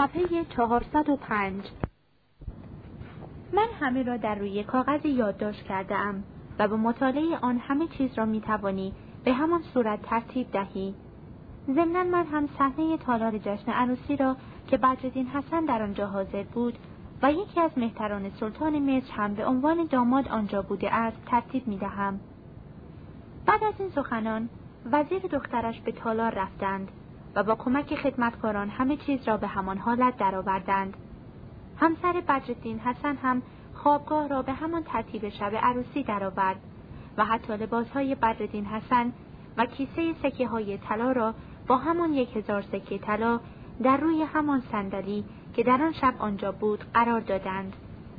صفحه 405 من همه را در روی کاغذی یادداشت کرده ام و به مطالعه آن همه چیز را می توانی به همان صورت ترتیب دهی. ضمنا من هم صحنه تالار جشن عروسی را که بدرالدین حسن در آنجا حاضر بود و یکی از مهتران سلطان مصر هم به عنوان داماد آنجا بوده است ترتیب می دهم. بعد از این سخنان وزیر دخترش به تالار رفتند و با کمک خدمتکاران همه چیز را به همان حالت درآوردند. همسر بدرالدین حسن هم خوابگاه را به همان ترتیب شب عروسی درآورد و حتی لباسهای بدرالدین حسن و کیسه سکه های طلا را با همان یک هزار سکه طلا در روی همان صندلی که در آن شب آنجا بود قرار دادند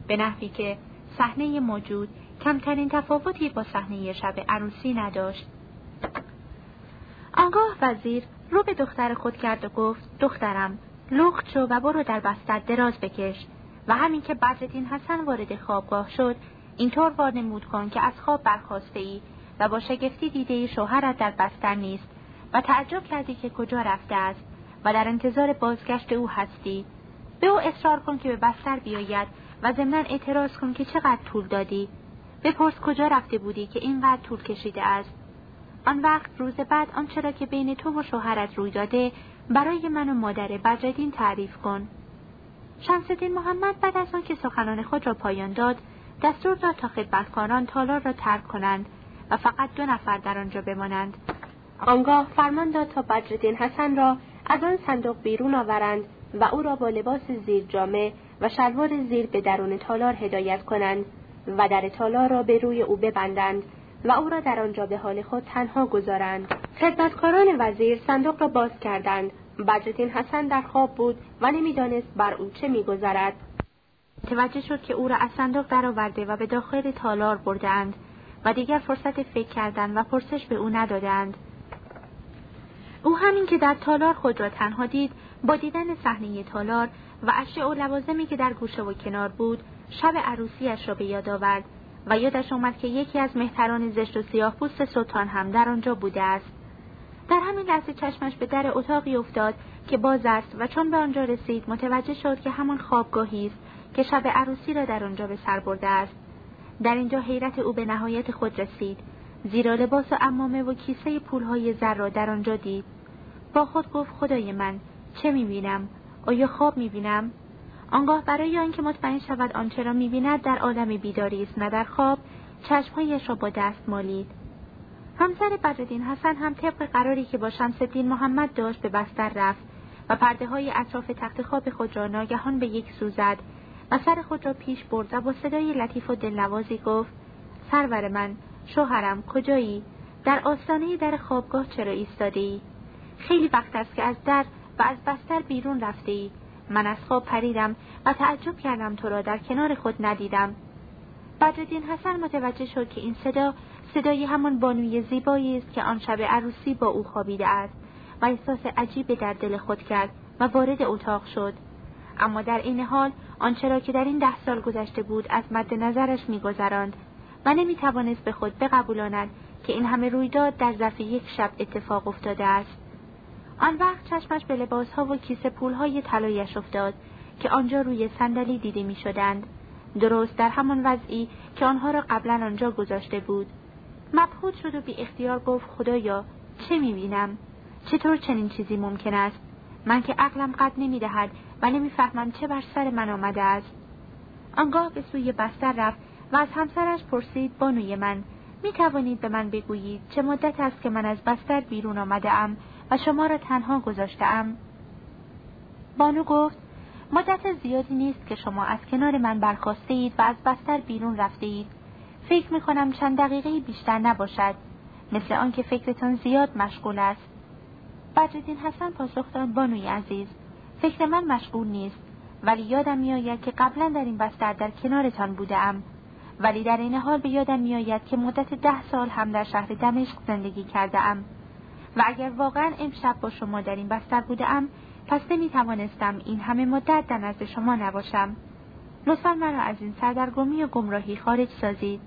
به نحوی که صحنه موجود کمترین تفاوتی با صحنه شب عروسی نداشت آنگاه وزیر رو به دختر خود کرد و گفت دخترم لخت شو و برو در بستر دراز بکش. و همین که بدرالدین حسن وارد خوابگاه شد اینطور وانمود کن که از خواب برخواسته ای و با شگفتی دیده شوهرت در بستر نیست و تعجب کردی که کجا رفته است و در انتظار بازگشت او هستی. به او اصرار کن که به بستر بیاید و ضمنا اعتراض کن که چقدر طول دادی. بپرس کجا رفته بودی که اینقدر طول کشیده است. آن وقت روز بعد آنچه را که بین تو و شوهرت روی داده برای من و مادر بدردین تعریف کن. شمسدین محمد بعد از آن که سخنان خود را پایان داد دستور داد تا خدمتکاران تالار را ترک کنند و فقط دو نفر در آنجا بمانند. آنگاه فرمان داد تا بدردین حسن را از آن صندوق بیرون آورند و او را با لباس زیر جامه و شلوار زیر به درون تالار هدایت کنند و در تالار را به روی او ببندند. و او را در آنجا به حال خود تنها گذارند. خدمتکاران وزیر صندوق را باز کردند. بدرالدین حسن در خواب بود و نمی‌دانست بر او چه میگذرد. توجه شد که او را از صندوق درآورده و به داخل تالار بردند و دیگر فرصت فکر کردن و پرسش به او ندادند او همین که در تالار خود را تنها دید با دیدن صحنه تالار و اشیاء و لوازمی که در گوشه و کنار بود شب عروسیش را به یاد آورد. و یادش آمد که یکی از مهتران زشت و سیاه پوست سلطان هم در آنجا بوده است. در همین لحظه چشمش به در اتاقی افتاد که باز است و چون به آنجا رسید متوجه شد که همان خوابگاهی است که شب عروسی را در آنجا به سر برده است. در اینجا حیرت او به نهایت خود رسید. زیرا لباس و امامه و کیسه پولهای زر را در آنجا دید. با خود گفت خدای من چه می‌بینم؟ آیا خواب می‌بینم؟ آنگاه برای آنکه مطمئن شود آنچه را می‌بیند در عالم بیداری است نه در خواب چشمهایش را با دست مالید. همسر بدردین حسن هم طبق قراری که با شمس محمد داشت به بستر رفت و پرده های اطراف تخت خواب خود را ناگهان به یک سو زد و سر خود را پیش برد و با صدای لطیف و دلنوازی گفت سرور من شوهرم کجایی؟ در آستانه در خوابگاه چرا ایستاده ای خیلی وقت است که از در و از بستر بیرون رفته ای من از خواب پریدم و تعجب کردم تو را در کنار خود ندیدم. بدردین حسن متوجه شد که این صدا صدای همان بانوی زیبایی است که آن شب عروسی با او خوابیده است و احساس عجیبی در دل خود کرد و وارد اتاق شد. اما در این حال آنچه را که در این ده سال گذشته بود از مد نظرش میگذراند و نمی‌توانست به خود بقبولاند که این همه رویداد در ظرف یک شب اتفاق افتاده است. آن وقت چشمش به لباسها و کیسه پولهای طلایش افتاد که آنجا روی صندلی دیده می شدند. درست در همان وضعی که آنها را قبلا آنجا گذاشته بود. مبهوت شد و بی اختیار گفت خدایا چه می بینم؟ چطور چنین چیزی ممکن است؟ من که عقلم قد نمی دهد و نمی‌فهمم چه بر سر من آمده است. آنگاه به سوی بستر رفت و از همسرش پرسید بانوی من می توانید به من بگویید چه مدت است که من از بستر بیرون آمده ام و شما را تنها گذاشتم بانو گفت مدت زیادی نیست که شما از کنار من برخواسته اید و از بستر بیرون رفته اید فکر می کنم چند دقیقه بیشتر نباشد مثل آنکه فکرتان زیاد مشغول است. بدردین حسن پاسخ داد بانوی عزیز فکر من مشغول نیست ولی یادم میآید که قبلا در این بستر در کنارتان بودم ولی در این حال به یادم میآید که مدت ده سال هم در شهر دمشق زندگی کرده ام و اگر واقعا امشب با شما در این بستر بودم پس نمی توانستم این همه مدت در نزد شما نباشم. لطفا مرا از این سردرگمی و گمراهی خارج سازید.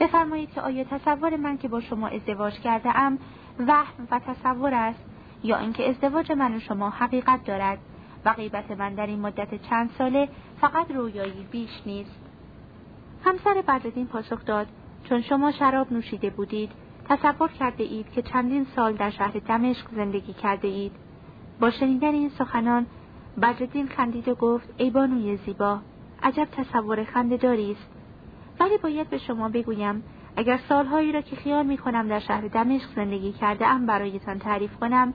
بفرمایید که آیا تصور من که با شما ازدواج کرده ام وهم و تصور است یا اینکه ازدواج من و شما حقیقت دارد و غیبت من در این مدت چند ساله فقط رویایی بیش نیست. همسر بدردین پاسخ داد چون شما شراب نوشیده بودید تصور کرده اید که چندین سال در شهر دمشق زندگی کرده اید. با شنیدن این سخنان بدردین خندید و گفت ای بانوی زیبا عجب تصور خندهداری است. ولی باید به شما بگویم اگر سالهایی را که خیال می کنم در شهر دمشق زندگی کرده ام برایتان تعریف کنم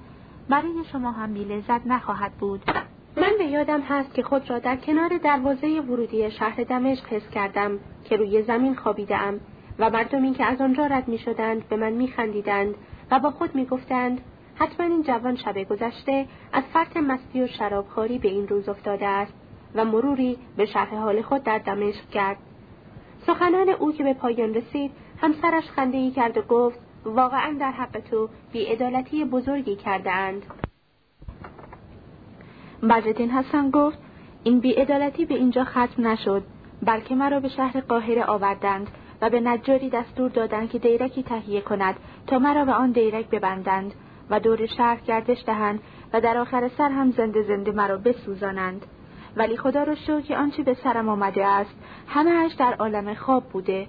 برای شما هم بی لذت نخواهد بود. من به یادم هست که خود را در کنار دروازه ورودی شهر دمشق حس کردم که روی زمین خوابیدم و مردمی که از آنجا رد می شدند به من می خندیدند و با خود می گفتند حتما این جوان شب گذشته از فرط مستی و شرابخوری به این روز افتاده است و مروری به شرح حال خود در دمشق کرد. سخنان او که به پایان رسید همسرش خنده ای کرد و گفت واقعا در حق تو بیعدالتی بزرگی کرده اند. بدردین حسن گفت این بیعدالتی به اینجا ختم نشد بلکه مرا به شهر قاهره آوردند و به نجاری دستور دادند که دیرکی تهیه کند تا مرا به آن دیرک ببندند و دور شهر گردش دهند و در آخر سر هم زنده زنده مرا بسوزانند. ولی خدا رو شو که آنچه به سرم آمده است همهاش در عالم خواب بوده.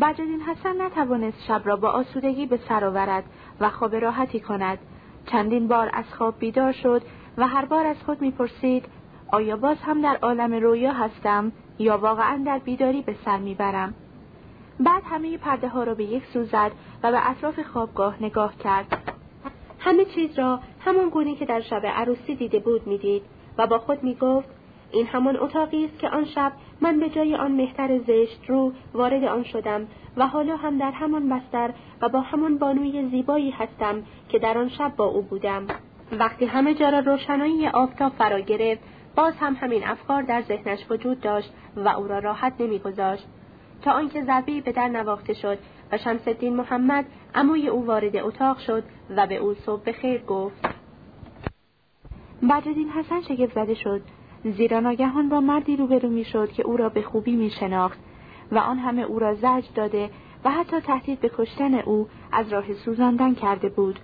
بدردین حسن نتوانست شب را با آسودگی به سر آورد و خواب راحتی کند. چندین بار از خواب بیدار شد و هر بار از خود می‌پرسید آیا باز هم در عالم رویا هستم یا واقعا در بیداری به سر می‌برم؟ بعد همه پرده ها را به یک سو زد و به اطراف خوابگاه نگاه کرد. همه چیز را همان گونه که در شب عروسی دیده بود می‌دید و با خود می‌گفت این همان اتاقی است که آن شب من به جای آن مهتر زشت رو وارد آن شدم و حالا هم در همان بستر و با همان بانوی زیبایی هستم که در آن شب با او بودم. وقتی همه جا را روشنایی آفتاب فرا گرفت باز هم همین افکار در ذهنش وجود داشت و او را راحت نمیگذاشت. تا آنکه ضربی به در نواخته شد و شمس الدین محمد عموی او وارد اتاق شد و به او صبح خیر گفت. بدردین حسن شگفت زده شد. زیرا ناگهان با مردی روبرو می‌شد که او را به خوبی می شناخت و آن همه او را زج داده و حتی تهدید به کشتن او از راه سوزاندن کرده بود.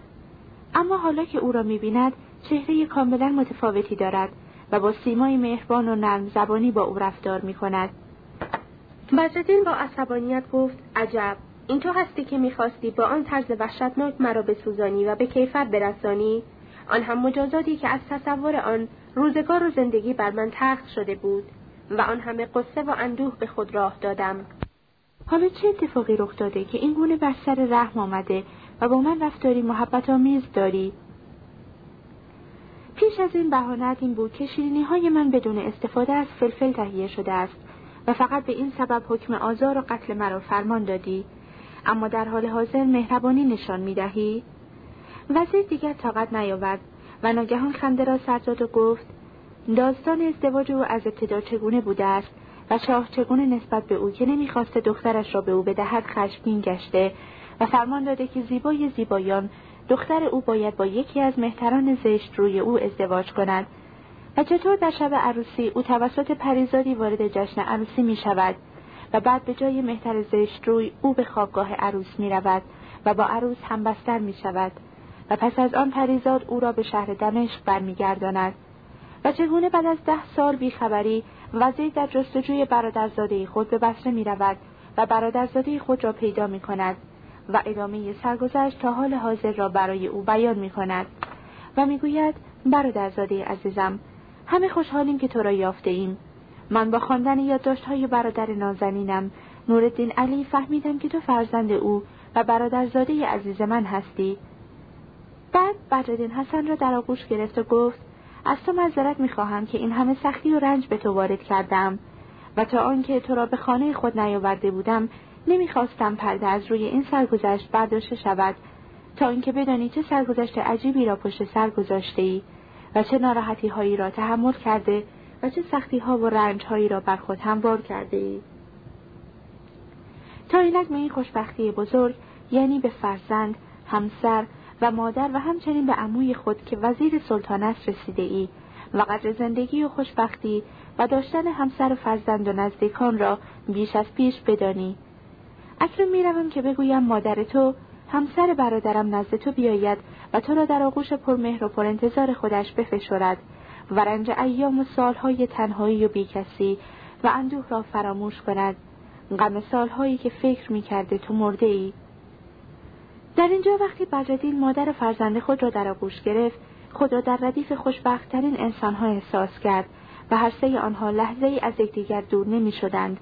اما حالا که او را می‌بیند چهره کاملا متفاوتی دارد و با سیمای مهربان و نرم زبانی با او رفتار می کند. بدردین با عصبانیت گفت عجب این تو هستی که می‌خواستی با آن طرز وحشتناک مرا بسوزانی و به کیفر برسانی؟ آن هم مجازاتی که از تصور آن روزگار و زندگی بر من تخت شده بود و آن همه قصه و اندوه به خود راه دادم. حالا چه اتفاقی رخ داده که این گونه بر سر رحم آمده و با من رفتاری محبت آمیز داری؟ پیش از این بهانت این بود که شیرینی های من بدون استفاده از فلفل تهیه شده است. و فقط به این سبب حکم آزار و قتل مرا فرمان دادی اما در حال حاضر مهربانی نشان می دهی؟ وزیر دیگر طاقت نیاورد و ناگهان خنده را سر و گفت داستان ازدواج او از ابتدا چگونه بوده است و شاه چگونه نسبت به او که نمی‌خواسته دخترش را به او بدهد خشمگین گشته و فرمان داده که زیبای زیبایان دختر او باید با یکی از مهتران زشت روی او ازدواج کند و چطور در شب عروسی او توسط پریزادی وارد جشن عروسی می شود و بعد به جای مهتر زشت روی او به خوابگاه عروس می رود و با عروس همبستر می شود و پس از آن پریزاد او را به شهر دمشق برمیگرداند. و چگونه بعد از ده سال بیخبری وزیر در جستجوی برادرزاده خود به بسره می رود و برادرزاده خود را پیدا می کند و ادامه سرگذشت تا حال حاضر را برای او بیان می کند. و می‌گوید برادرزاده عزیزم همه خوشحالیم که تو را یافته ایم من با خواندن یادداشت‌های برادر نازنینم نورالدین علی فهمیدم که تو فرزند او و برادرزاده عزیز من هستی. بعد بدردین حسن را در آغوش گرفت و گفت از تو معذرت می‌خواهم که این همه سختی و رنج به تو وارد کردم و تا آنکه تو را به خانه خود نیاورده بودم نمی‌خواستم پرده از روی این سرگذشت برداشته شود تا اینکه بدانی چه سرگذشت عجیبی را پشت سر گذاشته ای و چه ناراحتی هایی را تحمل کرده و چه سختی ها و رنج هایی را بر خود هموار کرده ای. تا اینک به این خوشبختی بزرگ یعنی به فرزند، همسر و مادر و همچنین به عموی خود که وزیر سلطان است رسیده ای و قدر زندگی و خوشبختی و داشتن همسر و فرزند و نزدیکان را بیش از پیش بدانی اکنون می‌روم که بگویم مادر تو همسر برادرم نزد تو بیاید و تو را در آغوش پرمهر و پر انتظار خودش بفشرد و رنج ایام و سالهای تنهایی و بیکسی و اندوه را فراموش کند. غم سالهایی که فکر می‌کرده تو مرده ای در اینجا وقتی بدردین مادر و فرزند خود را در آغوش گرفت خود را در ردیف خوشبختترین انسانها احساس کرد و هر سه آنها لحظه ای از یکدیگر دور نمی شدند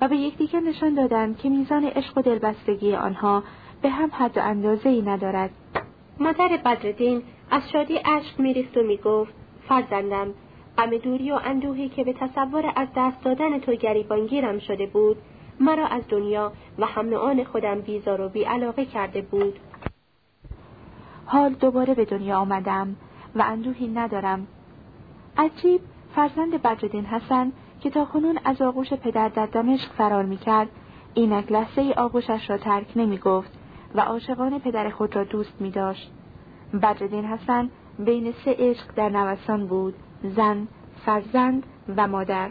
و به یکدیگر نشان دادند که میزان عشق و دلبستگی آنها به هم حد و اندازه ای ندارد. مادر بدردین از شادی اشک میریخت و می‌گفت فرزندم غم دوری و اندوهی که به تصور از دست دادن تو گریبانگیرم شده بود مرا از دنیا و هم آن خودم بیزار و بیعلاقه کرده بود. حال دوباره به دنیا آمدم و اندوهی ندارم. عجیب فرزند بدردین حسن که تا کنون از آغوش پدر در دمشق فرار می‌کرد اینک لحظه ای آغوشش را ترک نمی گفت و عاشقان پدر خود را دوست می داشت. بدردین حسن بین سه عشق در نوسان بود زن، فرزند و مادر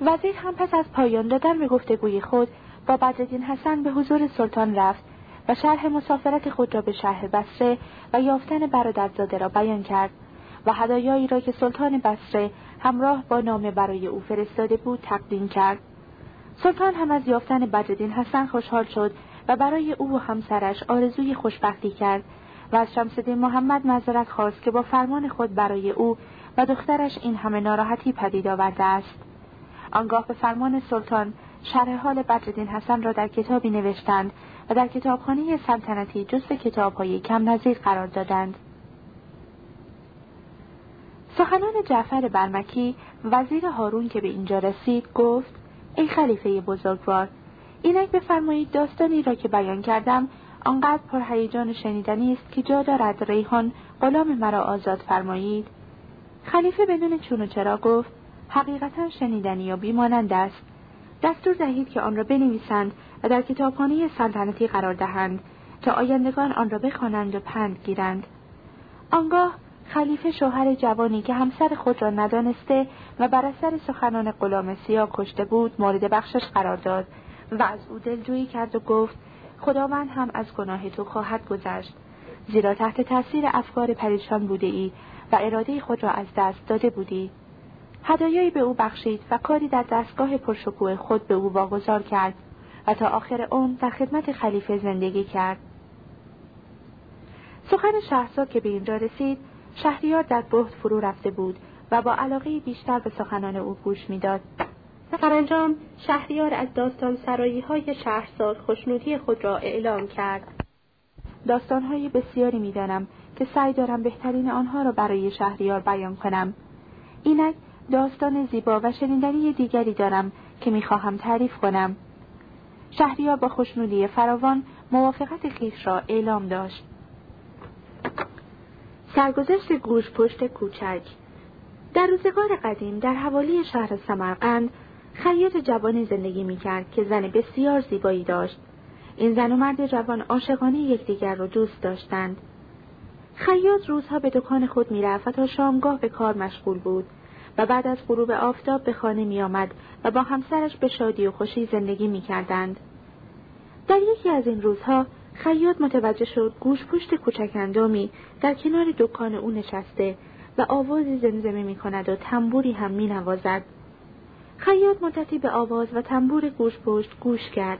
وزیر هم پس از پایان دادن به گفتگوی خود با بدردین حسن به حضور سلطان رفت و شرح مسافرت خود را به شهر بسره و یافتن برادرزاده را بیان کرد و هدایایی را که سلطان بسره همراه با نامه برای او فرستاده بود تقدیم کرد سلطان هم از یافتن بدردین حسن خوشحال شد و برای او و همسرش آرزوی خوشبختی کرد و از شمسدین محمد معذرت خواست که با فرمان خود برای او و دخترش این همه ناراحتی پدید آورده است. آنگاه به فرمان سلطان شرح حال بدردین حسن را در کتابی نوشتند و در کتابخانه سلطنتی جزو کتابهای کم نظیر قرار دادند. سخنان جعفر برمکی وزیر هارون که به اینجا رسید گفت ای خلیفه بزرگوار اینک بفرمایید داستانی را که بیان کردم آنقدر پرهیجان شنیدنی است که جا دارد ریحان غلام مرا آزاد فرمایید. خلیفه بدون چون و چرا گفت حقیقتا شنیدنی و بیمانند است. دستور دهید که آن را بنویسند و در کتابخانه سلطنتی قرار دهند تا آیندگان آن را بخوانند و پند گیرند. آنگاه خلیفه شوهر جوانی که همسر خود را ندانسته و بر اثر سخنان غلام سیاه کشته بود مورد بخشش قرار داد و از او دلجویی کرد و گفت خداوند هم از گناه تو خواهد گذشت. زیرا تحت تاثیر افکار پریشان بوده ای و اراده خود را از دست داده بودی. هدایایی به او بخشید و کاری در دستگاه پرشکوه خود به او واگذار کرد و تا آخر اون در خدمت خلیفه زندگی کرد. سخن شهرزاد که به اینجا رسید شهریار در بهت فرو رفته بود و با علاقه بیشتر به سخنان او گوش می‌داد. سرانجام شهریار از داستان سرایی های خوشنودی خود را اعلام کرد. داستانهای بسیاری می‌دانم که سعی دارم بهترین آنها را برای شهریار بیان کنم. اینک داستان زیبا و شنیدنی دیگری دارم که می‌خواهم تعریف کنم. شهریار با خوشنودی فراوان موافقت خیش را اعلام داشت. سرگذشت گوش پشت کوچک. در روزگار قدیم در حوالی شهر سمرقند خیاط جوانی زندگی می‌کرد که زن بسیار زیبایی داشت. این زن و مرد جوان عاشقانه یکدیگر را دوست داشتند. خیاط روزها به دکان خود می‌رفت و تا شامگاه به کار مشغول بود و بعد از غروب آفتاب به خانه میآمد و با همسرش به شادی و خوشی زندگی می‌کردند. در یکی از این روزها خیاط متوجه شد گوش پشت کوچک اندامی در کنار دکان او نشسته و آوازی زمزمه می کند و تنبوری هم می نوازد. خیاط مدتی به آواز و تنبور گوش پشت گوش کرد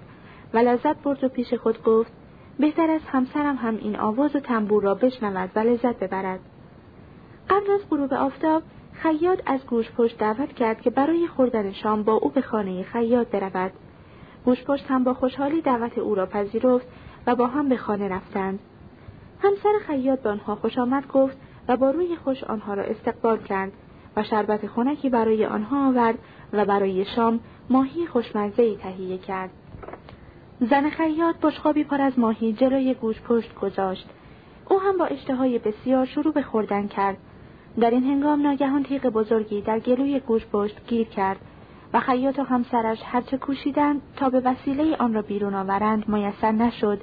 و لذت برد و پیش خود گفت بهتر از همسرم هم این آواز و تنبور را بشنود و لذت ببرد. قبل از غروب آفتاب خیاط از گوش پشت دعوت کرد که برای خوردن شام با او به خانه خیاط برود. گوش پشت هم با خوشحالی دعوت او را پذیرفت با هم به خانه رفتند. همسر خیاط به آنها خوش آمد گفت و با روی خوش آنها را استقبال کرد و شربت خونکی برای آنها آورد و برای شام ماهی خوشمزه تهیه کرد. زن خیاط بشقابی پر از ماهی جلوی گوش پشت گذاشت. او هم با اشتهای بسیار شروع به خوردن کرد. در این هنگام ناگهان تیغ بزرگی در گلوی گوش پشت گیر کرد و خیاط و همسرش هرچه کوشیدند تا به وسیله آن را بیرون آورند میسر نشد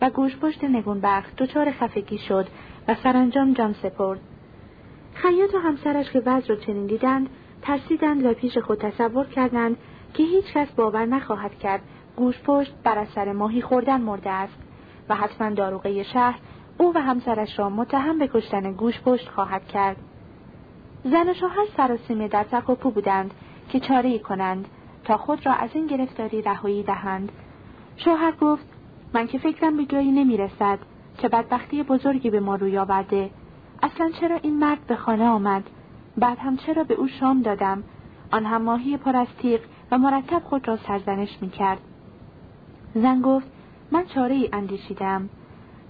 و گوش پشت نگونبخت دچار خفگی شد و سرانجام جان سپرد خیاط و همسرش که وضع را چنین دیدند ترسیدند و پیش خود تصور کردند که هیچ کس باور نخواهد کرد گوش پشت بر اثر ماهی خوردن مرده است و حتما داروغه شهر او و همسرش را متهم به کشتن گوش پشت خواهد کرد. زن و شوهر سراسیمه در تکاپو بودند که چاره کنند تا خود را از این گرفتاری رهایی دهند. شوهر گفت من که فکرم به جایی نمی رسد که بدبختی بزرگی به ما روی آورده. اصلا چرا این مرد به خانه آمد؟ بعد هم چرا به او شام دادم؟ آن هم ماهی پر از تیغ و مرتب خود را سرزنش می کرد. زن گفت من چاره ای اندیشیدم.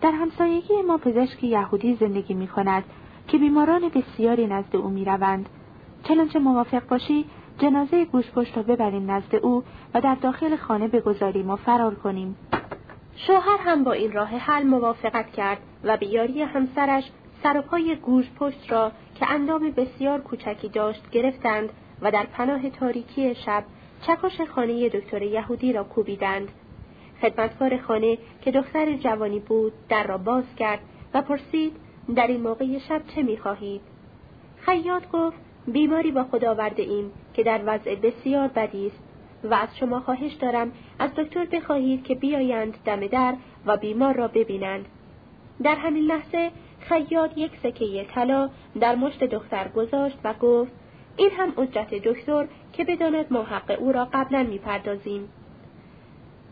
در همسایگی ما پزشک یهودی زندگی می کند که بیماران بسیاری نزد او می روند. چنانچه موافق باشی جنازه گوشپشت را ببریم نزد او و در داخل خانه بگذاریم و فرار کنیم. شوهر هم با این راه حل موافقت کرد و به یاری همسرش سر و پای گوش پشت را که اندام بسیار کوچکی داشت گرفتند و در پناه تاریکی شب چکش خانه دکتر یهودی را کوبیدند. خدمتکار خانه که دختر جوانی بود در را باز کرد و پرسید در این موقع شب چه می‌خواهید؟ خیاط گفت بیماری با خدا آورده ایم که در وضع بسیار بدی است و از شما خواهش دارم از دکتر بخواهید که بیایند دم در و بیمار را ببینند. در همین لحظه خیاط یک سکه طلا در مشت دختر گذاشت و گفت این هم اجرت دکتر که بداند ما حق او را قبلا می‌پردازیم.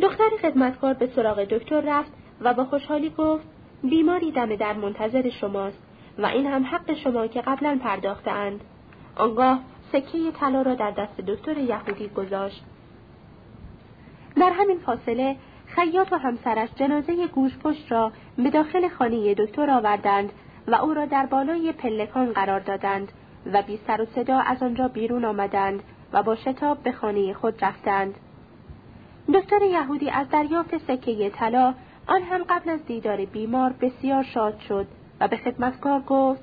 دختر خدمتکار به سراغ دکتر رفت و با خوشحالی گفت بیماری دم در منتظر شماست و این هم حق شما که قبلا پرداختند. آنگاه سکه طلا را در دست دکتر یهودی گذاشت. در همین فاصله خیاط و همسرش جنازه گوش پشت را به داخل خانه دکتر آوردند و او را در بالای پلکان قرار دادند و بی سر و صدا از آنجا بیرون آمدند و با شتاب به خانه خود رفتند. دکتر یهودی از دریافت سکه طلا آن هم قبل از دیدار بیمار بسیار شاد شد و به خدمتکار گفت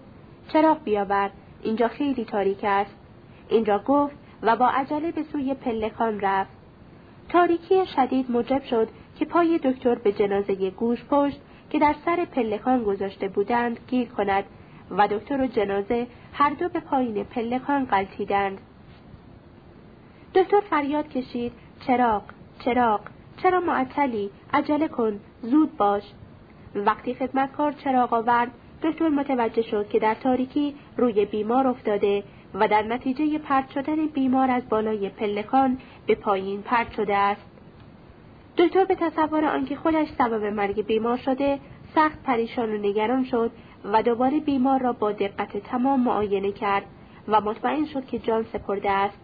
چراغ بیاور اینجا خیلی تاریک است اینجا گفت و با عجله به سوی پلکان رفت. تاریکی شدید موجب شد که پای دکتر به جنازه گوش پشت که در سر پلکان گذاشته بودند گیر کند و دکتر و جنازه هر دو به پایین پلکان قلتیدند. دکتر فریاد کشید چراغ چراغ چرا معطلی؟ عجله کن زود باش. وقتی خدمتکار چراغ آورد دکتر متوجه شد که در تاریکی روی بیمار افتاده و در نتیجه پرت شدن بیمار از بالای پلکان به پایین پرت شده است. دکتر به تصور آنکه خودش سبب مرگ بیمار شده سخت پریشان و نگران شد و دوباره بیمار را با دقت تمام معاینه کرد و مطمئن شد که جان سپرده است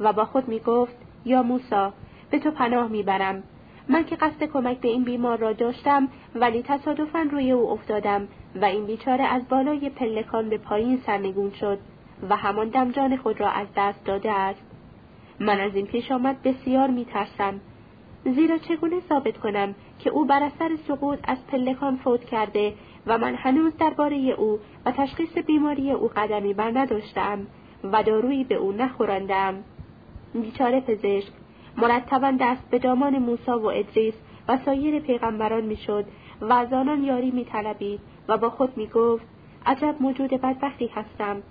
و با خود می گفت یا موسا به تو پناه می‌برم. من که قصد کمک به این بیمار را داشتم ولی تصادفا روی او افتادم و این بیچاره از بالای پلکان به پایین سرنگون شد. و همان دم جان خود را از دست داده است. من از این پیش آمد بسیار میترسم. زیرا چگونه ثابت کنم که او بر اثر سقوط از پلکان فوت کرده و من هنوز درباره او و تشخیص بیماری او قدمی بر نداشتم و دارویی به او نخوراندم بیچاره پزشک مرتبا دست به دامان موسی و ادریس و سایر پیغمبران می‌شد و از آنان یاری میطلبید و با خود می‌گفت عجب موجود بدبختی هستم.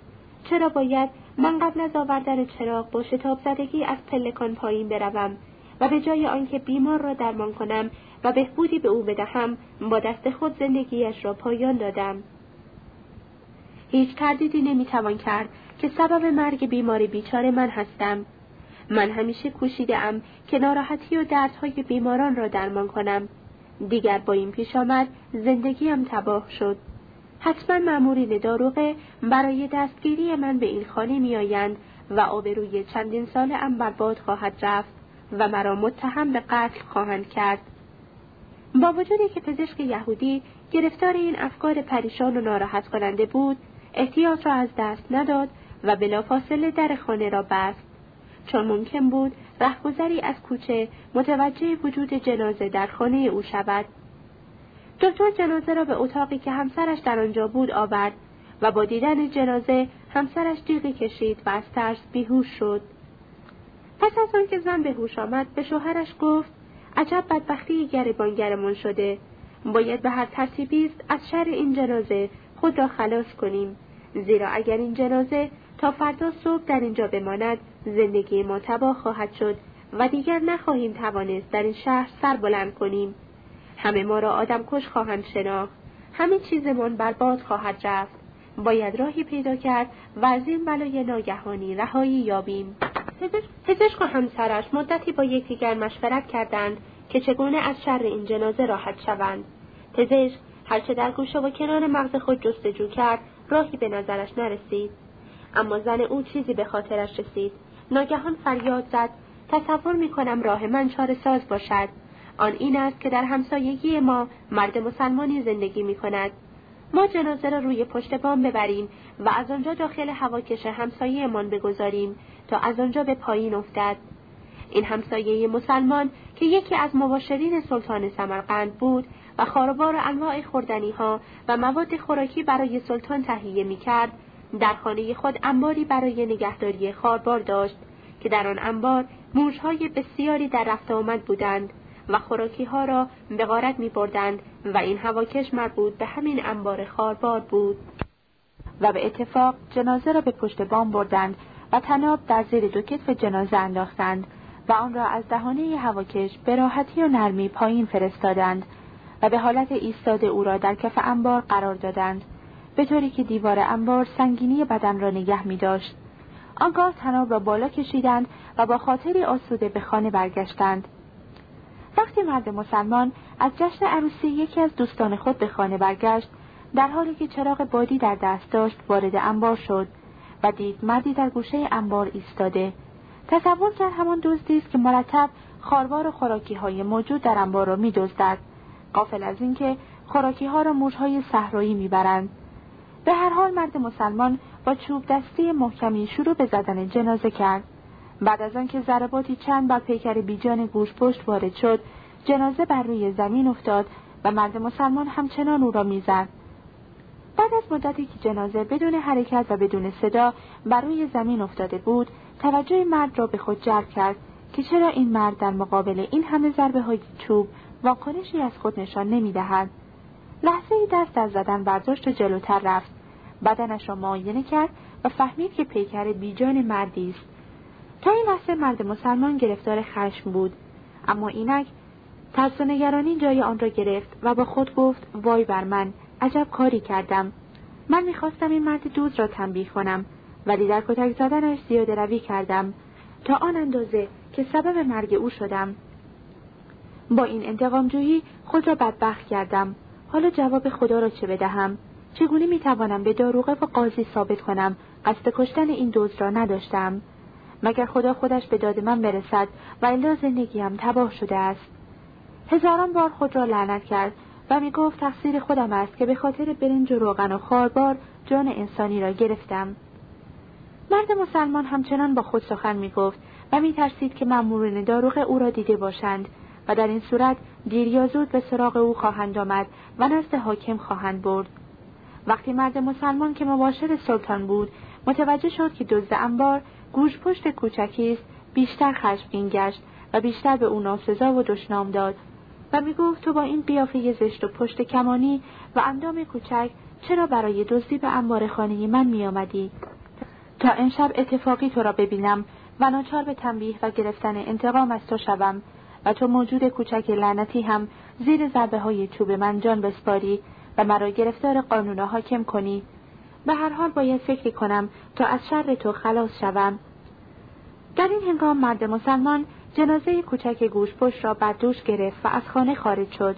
چرا باید من قبل از آوردن چراغ با شتاب زدگی از پلکان پایین بروم و به جای آنکه بیمار را درمان کنم و بهبودی به او بدهم با دست خود زندگیش را پایان دادم هیچ تردیدی نمی‌توان کرد که سبب مرگ بیماری بیچاره من هستم من همیشه کوشیده ام که ناراحتی و دردهای بیماران را درمان کنم. دیگر با این پیش آمد زندگیم تباه شد. حتما مأمورین داروغه برای دستگیری من به این خانه میآیند و آبروی چندین سال ام برباد خواهد رفت و مرا متهم به قتل خواهند کرد. با وجودی که پزشک یهودی گرفتار این افکار پریشان و ناراحت کننده بود، احتیاط را از دست نداد و بلافاصله در خانه را بست. چون ممکن بود رهگذری از کوچه متوجه وجود جنازه در خانه او شود دکتر جنازه را به اتاقی که همسرش در آنجا بود آورد و با دیدن جنازه همسرش جیغی کشید و از ترس بیهوش شد. پس از آنکه زن به هوش آمد به شوهرش گفت عجب بدبختی گریبانگرمان شده. باید به هر ترتیبی از شر این جنازه خود را خلاص کنیم. زیرا اگر این جنازه تا فردا صبح در اینجا بماند زندگی ما تباه خواهد شد و دیگر نخواهیم توانست در این شهر سر بلند کنیم. همه ما را آدم کش خواهند شناخت. همه چیزمان برباد خواهد رفت. باید راهی پیدا کرد و از این بلای ناگهانی رهایی یابیم. پزشک و همسرش مدتی با یکدیگر مشورت کردند که چگونه از شر این جنازه راحت شوند. پزشک هرچه در گوشه و کنار مغز خود جستجو کرد راهی به نظرش نرسید. اما زن او چیزی به خاطرش رسید. ناگهان فریاد زد تصور می کنم راه من چاره ساز باشد. آن این است که در همسایگی ما مرد مسلمانی زندگی می کند ما جنازه را روی پشت بام ببریم و از آنجا داخل هواکش همسایهمان بگذاریم تا از آنجا به پایین افتد. این همسایه مسلمان که یکی از مباشرین سلطان سمرقند بود و خاربار انواع خوردنی ها و مواد خوراکی برای سلطان تهیه می کرد در خانه خود انباری برای نگهداری خاربار داشت که در آن انبار موشهای بسیاری در رفت آمد بودند. و خوراکی ها را به غارت می بردند و این هواکش مربوط به همین انبار خاربار بود و به اتفاق جنازه را به پشت بام بردند و تناب در زیر دو کتف جنازه انداختند و آن را از دهانه هواکش به راحتی و نرمی پایین فرستادند و به حالت ایستاده او را در کف انبار قرار دادند به طوری که دیوار انبار سنگینی بدن را نگه می داشت. آنگاه تناب را بالا کشیدند و با خاطری آسوده به خانه برگشتند. وقتی مرد مسلمان از جشن عروسی یکی از دوستان خود به خانه برگشت در حالی که چراغ بادی در دست داشت وارد انبار شد و دید مردی در گوشه انبار ایستاده. تصور کرد همان دزدی است که مرتب خاربار و خوراکی های موجود در انبار را میدزدد. قافل از اینکه خوراکی ها را موشهای صحرایی می‌برند. به هر حال مرد مسلمان با چوب دستی محکمی شروع به زدن جنازه کرد. بعد از آنکه ضرباتی چند بر پیکر بیجان گوش پشت وارد شد جنازه بر روی زمین افتاد و مرد مسلمان همچنان او را می‌زد. بعد از مدتی که جنازه بدون حرکت و بدون صدا بر روی زمین افتاده بود توجه مرد را به خود جلب کرد که چرا این مرد در مقابل این همه ضربه های چوب واکنشی از خود نشان نمی‌دهد. لحظه ای دست از زدن برداشت و جلوتر رفت. بدنش را معاینه کرد و فهمید که پیکر بیجان مردی است. تا این لحظه مرد مسلمان گرفتار خشم بود. اما اینک ترس و نگرانی جای آن را گرفت و با خود گفت وای بر من عجب کاری کردم. من می‌خواستم این مرد دوز را تنبیه کنم ولی در کتک زدنش زیاده روی کردم. تا آن اندازه که سبب مرگ او شدم. با این انتقامجویی خود را بدبخت کردم. حالا جواب خدا را چه بدهم؟ چگونه می‌توانم به داروغه و قاضی ثابت کنم؟ قصد کشتن این دوز را نداشتم. مگر خدا خودش به داد من برسد و الا زندگیم تباه شده است. هزاران بار خود را لعنت کرد و می گفت تقصیر خودم است که به خاطر برنج و روغن و خاربار جان انسانی را گرفتم. مرد مسلمان همچنان با خود سخن می گفت و می ترسید که مأمورین داروغ او را دیده باشند و در این صورت دیر یا زود به سراغ او خواهند آمد و نزد حاکم خواهند برد. وقتی مرد مسلمان که مباشر سلطان بود متوجه شد که دزد انبار گوش پشت کوچکی است بیشتر خشمگین گشت و بیشتر به او ناسزا و دشنام داد و می‌گفت تو با این قیافه زشت و پشت کمانی و اندام کوچک چرا برای دزدی به انبار خانه من میآمدی؟ تا امشب اتفاقی تو را ببینم و ناچار به تنبیه و گرفتن انتقام از تو شوم و تو موجود کوچک لعنتی هم زیر ضربه های چوب من جان بسپاری و مرا گرفتار قانون حاکم کنی. به هر حال باید فکری کنم تا از شر تو خلاص شوم. در این هنگام مرد مسلمان جنازه کوچک گوشپشت را بر دوش گرفت و از خانه خارج شد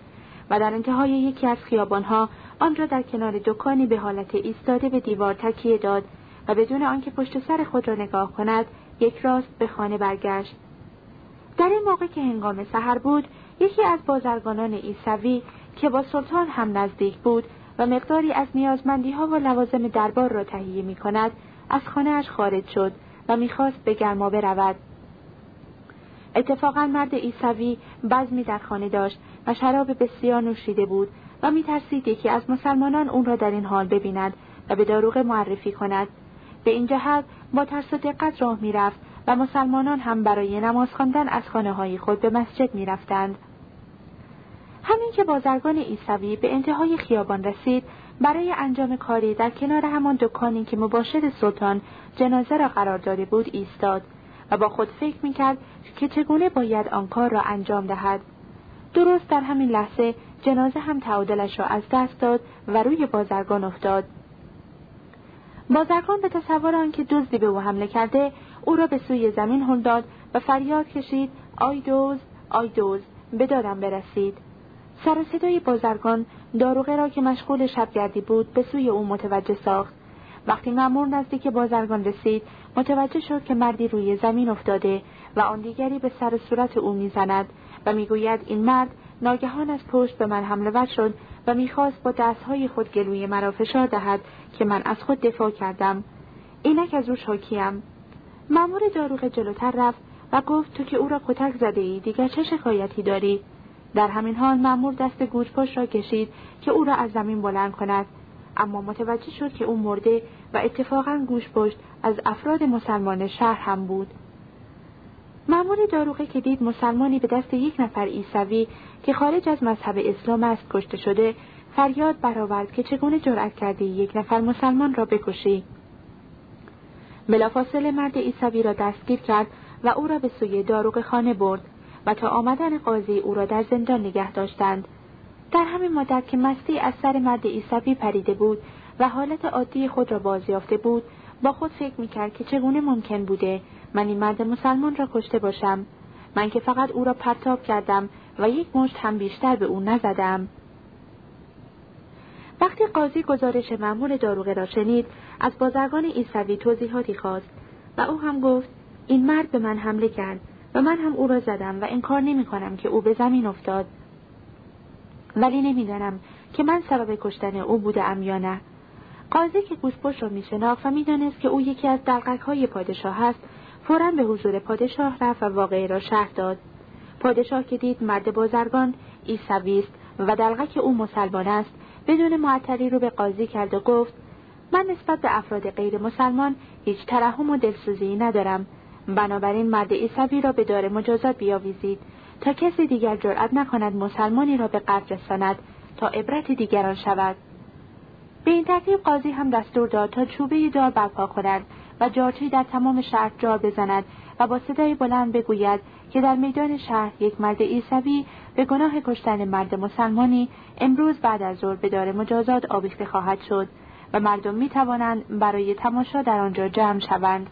و در انتهای یکی از خیابانها آن را در کنار دکانی به حالت ایستاده به دیوار تکیه داد و بدون آنکه پشت سر خود را نگاه کند یک راست به خانه برگشت. در این موقع که هنگام سحر بود یکی از بازرگانان ایسوی که با سلطان هم نزدیک بود و مقداری از نیازمندی ها و لوازم دربار را تهیه می کند از خانهاش خارج شد و می‌خواست به گرما برود. اتفاقا مرد ایسوی بزمی در خانه داشت و شراب بسیار نوشیده بود و میترسید یکی از مسلمانان اون را در این حال ببیند و به داروغ معرفی کند. به این جهت با ترس و دقت راه می‌رفت و مسلمانان هم برای نماز خواندن از خانه های خود به مسجد می‌رفتند. همین که بازرگان ایسوی به انتهای خیابان رسید برای انجام کاری در کنار همان دکانی که مباشر سلطان جنازه را قرار داده بود ایستاد و با خود فکر می‌کرد که چگونه باید آن کار را انجام دهد. درست در همین لحظه جنازه هم تعادلش را از دست داد و روی بازرگان افتاد. بازرگان به تصور آنکه دزدی به او حمله کرده او را به سوی زمین هل داد و فریاد کشید آی دوز آی دوز به دادم برسید. سر صدای بازرگان داروغه را که مشغول شبگردی بود به سوی او متوجه ساخت. وقتی مأمور نزدیک بازرگان رسید متوجه شد که مردی روی زمین افتاده و آن دیگری به سر صورت او می‌زند و می‌گوید این مرد ناگهان از پشت به من حمله ور شد و می‌خواست با دستهای خود گلوی مرا فشار دهد که من از خود دفاع کردم. اینک از او شاکیم. مأمور داروغه جلوتر رفت و گفت تو که او را کتک زده ای دیگر چه شکایتی داری؟ در همین حال مأمور دست گوشپشت را کشید که او را از زمین بلند کند. اما متوجه شد که او مرده و اتفاقا گوشپشت از افراد مسلمان شهر هم بود. مأمور داروغه که دید مسلمانی به دست یک نفر عیسوی که خارج از مذهب اسلام است کشته شده فریاد برآورد که چگونه جرأت کردی یک نفر مسلمان را بکشی. بلافاصله مرد عیسوی را دستگیر کرد و او را به سوی داروغ خانه برد. و تا آمدن قاضی او را در زندان نگه داشتند. در همین مدت که مستی از سر مرد عیسوی پریده بود و حالت عادی خود را بازیافته بود با خود فکر می‌کرد که چگونه ممکن بوده من این مرد مسلمان را کشته باشم. من که فقط او را پرتاب کردم و یک مشت هم بیشتر به او نزدم. وقتی قاضی گزارش مأمور داروغه را شنید از بازرگان عیسوی توضیحاتی خواست و او هم گفت این مرد به من حمله کرد. و من هم او را زدم و انکار نمی کنم که او به زمین افتاد. ولی نمی‌دانم که من سبب کشتن او بودم یا نه. قاضی که گوسپشت را میشناخت و می‌دانست که او یکی از دلقک های پادشاه است فورا به حضور پادشاه رفت و واقعه را شهر داد. پادشاه که دید مرد بازرگان عیسوی و دلقک او مسلمان است بدون معطلی رو به قاضی کرد و گفت من نسبت به افراد غیر مسلمان هیچ ترحم و دلسوزی ندارم. بنابراین مرد عیسوی را به دار مجازات بیاویزید تا کسی دیگر جرأت نکند مسلمانی را به قتل رساند تا عبرت دیگران شود به این ترتیب قاضی هم دستور داد تا چوبه دار برپا کند و جارچی در تمام شهر جار بزند و با صدای بلند بگوید که در میدان شهر یک مرد عیسوی به گناه کشتن مرد مسلمانی امروز بعد از ظهر به دار مجازات آویخته خواهد شد و مردم می توانند برای تماشا در آنجا جمع شوند.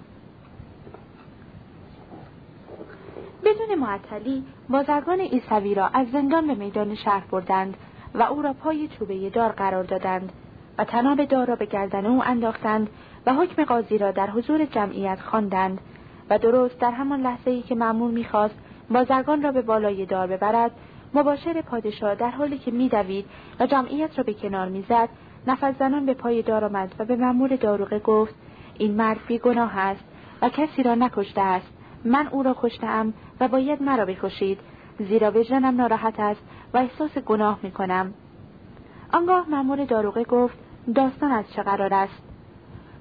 بدون معطلی بازرگان عیسوی را از زندان به میدان شهر بردند و او را پای چوبه دار قرار دادند و تناب دار را به گردن او انداختند و حکم قاضی را در حضور جمعیت خواندند و درست در همان لحظه ای که معمول می‌خواست بازرگان را به بالای دار ببرد مباشر پادشاه در حالی که میدوید و جمعیت را به کنار می‌زد نفس زنان به پای دار آمد و به مأمور داروغه گفت این مرد بیگناه است و کسی را نکشته است. من او را کشتم و باید مرا بکشید زیرا وجدانم ناراحت است و احساس گناه می کنم. آنگاه مأمور داروغه گفت داستان از چه قرار است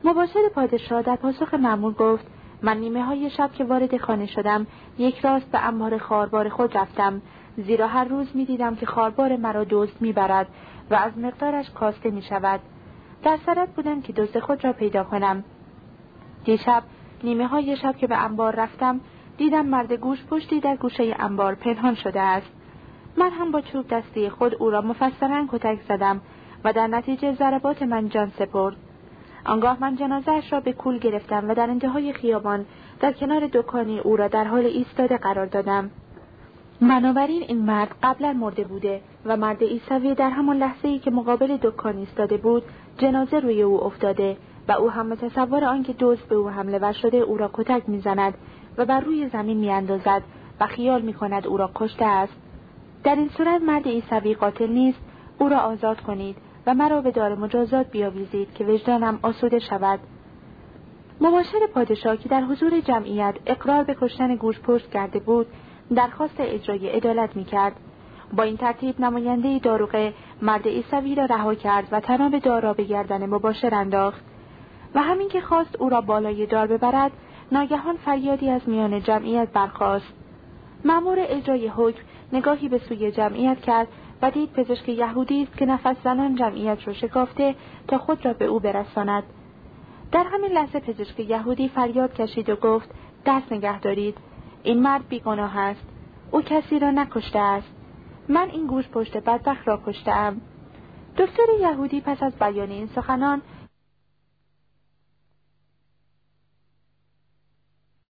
مباشر پادشاه در پاسخ مأمور گفت من نیمه های شب که وارد خانه شدم یک راست به انبار خاربار خود رفتم زیرا هر روز می دیدم که خاربار مرا دزد می برد و از مقدارش کاسته می شود. در سرت بودم که دزد خود را پیدا کنم. دیشب نیمه های شب که به انبار رفتم دیدم مرد گوش پشتی در گوشه انبار پنهان شده است. من هم با چوب دستی خود او را مفصلا کتک زدم و در نتیجه ضربات من جان سپرد. آنگاه من جنازهش را به کول گرفتم و در انتهای خیابان در کنار دکانی او را در حال ایستاده قرار دادم. بنابراین این مرد قبلا مرده بوده و مرد عیسوی در همان لحظه ای که مقابل دکان ایستاده بود جنازه روی او افتاده و او هم تصور آنکه دوست به او حمله ور شده او را کتک می‌زند و بر روی زمین میاندازد و خیال می‌کند او را کشته است. در این صورت مرد عیسوی قاتل نیست او را آزاد کنید و مرا به دار مجازات بیاویزید که وجدانم آسوده شود. مباشر پادشاه که در حضور جمعیت اقرار به کشتن گوش پشت کرده بود درخواست اجرای عدالت می‌کرد. با این ترتیب نماینده داروغه مرد عیسوی را رها کرد و تناب دار را به گردن مباشر انداخت. و همین که خواست او را بالای دار ببرد ناگهان فریادی از میان جمعیت برخاست. مأمور اجرای حکم نگاهی به سوی جمعیت کرد و دید پزشک یهودی است که نفس زنان جمعیت را شکافته تا خود را به او برساند. در همین لحظه پزشک یهودی فریاد کشید و گفت دست نگه دارید این مرد بیگناه است. او کسی را نکشته است. من این گوش پشت بدبخت را کشتم دکتر یهودی پس از بیان این سخنان